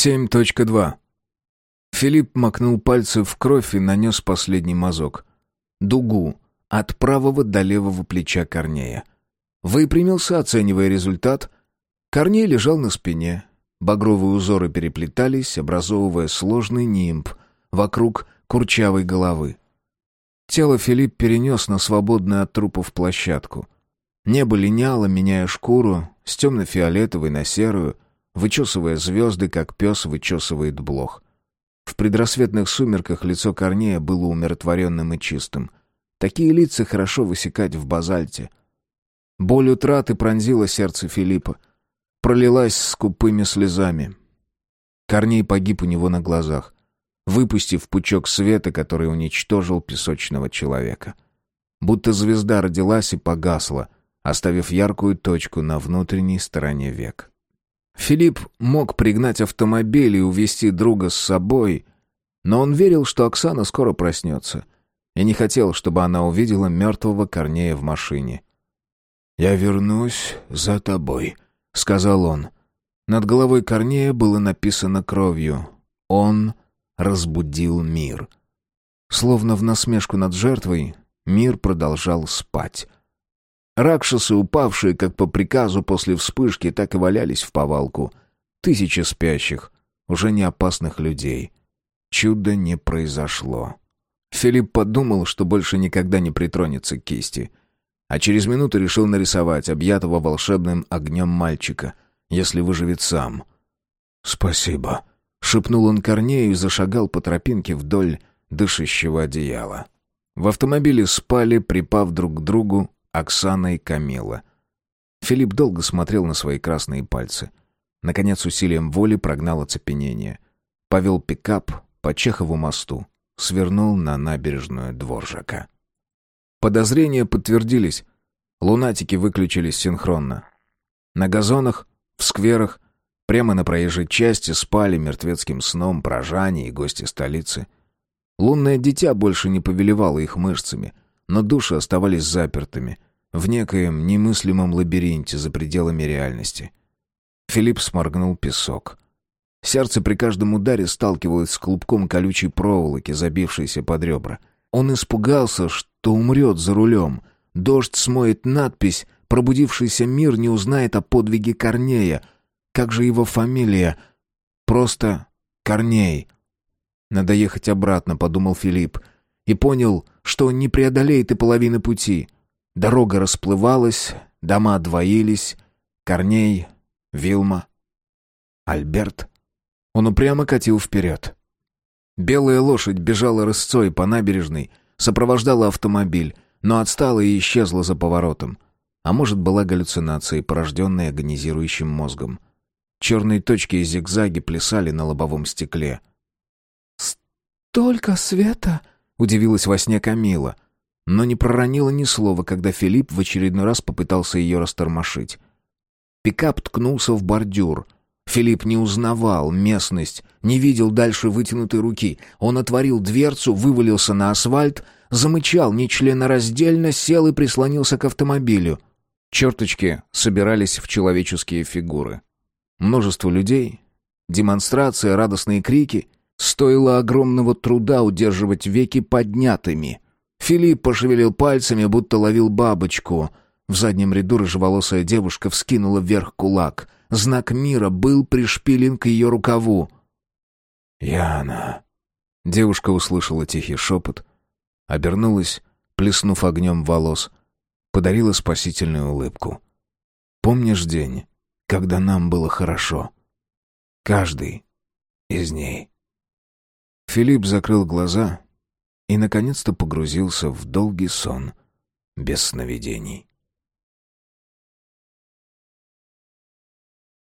7.2 Филипп макнул пальцы в кровь и нанес последний мазок. Дугу от правого до левого плеча Корнея. Выпрямился, оценивая результат. Корней лежал на спине. Багровые узоры переплетались, образовывая сложный нимб вокруг курчавой головы. Тело Филипп перенес на свободную от трупов площадку. Небо линяло, меняя шкуру с темно-фиолетовой на серую, вычесывая звезды, как пес вычесывает блох. В предрассветных сумерках лицо Корнея было умиротворенным и чистым. Такие лица хорошо высекать в базальте. Боль утраты пронзила сердце Филиппа. Пролилась скупыми слезами. Корней погиб у него на глазах, выпустив пучок света, который уничтожил песочного человека. Будто звезда родилась и погасла, оставив яркую точку на внутренней стороне век. Филипп мог пригнать автомобиль и увезти друга с собой, но он верил, что Оксана скоро проснется, и не хотел, чтобы она увидела мертвого Корнея в машине. «Я вернусь за тобой», — сказал он. Над головой Корнея было написано кровью «Он разбудил мир». Словно в насмешку над жертвой, мир продолжал спать. Ракшасы, упавшие, как по приказу после вспышки, так и валялись в повалку. Тысячи спящих, уже не опасных людей. Чудо не произошло. Филипп подумал, что больше никогда не притронется к кисти. А через минуту решил нарисовать объятого волшебным огнем мальчика, если выживет сам. «Спасибо», — шепнул он Корнею и зашагал по тропинке вдоль дышащего одеяла. В автомобиле спали, припав друг к другу, Оксана и Камила. Филипп долго смотрел на свои красные пальцы. Наконец, усилием воли прогнал оцепенение. Повел пикап по Чехову мосту. Свернул на набережную Дворжака. Подозрения подтвердились. Лунатики выключились синхронно. На газонах, в скверах, прямо на проезжей части спали мертвецким сном прожане и гости столицы. Лунное дитя больше не повелевало их мышцами — но души оставались запертыми, в некоем немыслимом лабиринте за пределами реальности. Филипп сморгнул песок. Сердце при каждом ударе сталкивалось с клубком колючей проволоки, забившейся под ребра. Он испугался, что умрет за рулем. Дождь смоет надпись, пробудившийся мир не узнает о подвиге Корнея. Как же его фамилия? Просто Корней. «Надо ехать обратно», — подумал Филипп и понял, что не преодолеет и половины пути. Дорога расплывалась, дома двоились, Корней, Вилма, Альберт. Он упрямо катил вперед. Белая лошадь бежала рысцой по набережной, сопровождала автомобиль, но отстала и исчезла за поворотом. А может, была галлюцинацией, порожденной агонизирующим мозгом. Черные точки и зигзаги плясали на лобовом стекле. «Столько света!» Удивилась во сне Камила, но не проронила ни слова, когда Филипп в очередной раз попытался ее растормошить. Пикап ткнулся в бордюр. Филипп не узнавал местность, не видел дальше вытянутой руки. Он отворил дверцу, вывалился на асфальт, замычал нечленораздельно, сел и прислонился к автомобилю. Черточки собирались в человеческие фигуры. Множество людей, демонстрация, радостные крики — Стоило огромного труда удерживать веки поднятыми. Филипп пошевелил пальцами, будто ловил бабочку. В заднем ряду рыжеволосая девушка вскинула вверх кулак. Знак мира был пришпилен к ее рукаву. «Яна!» Девушка услышала тихий шепот, обернулась, плеснув огнем волос, подарила спасительную улыбку. «Помнишь день, когда нам было хорошо? Каждый из ней». Филипп закрыл глаза и, наконец-то, погрузился в долгий сон без сновидений.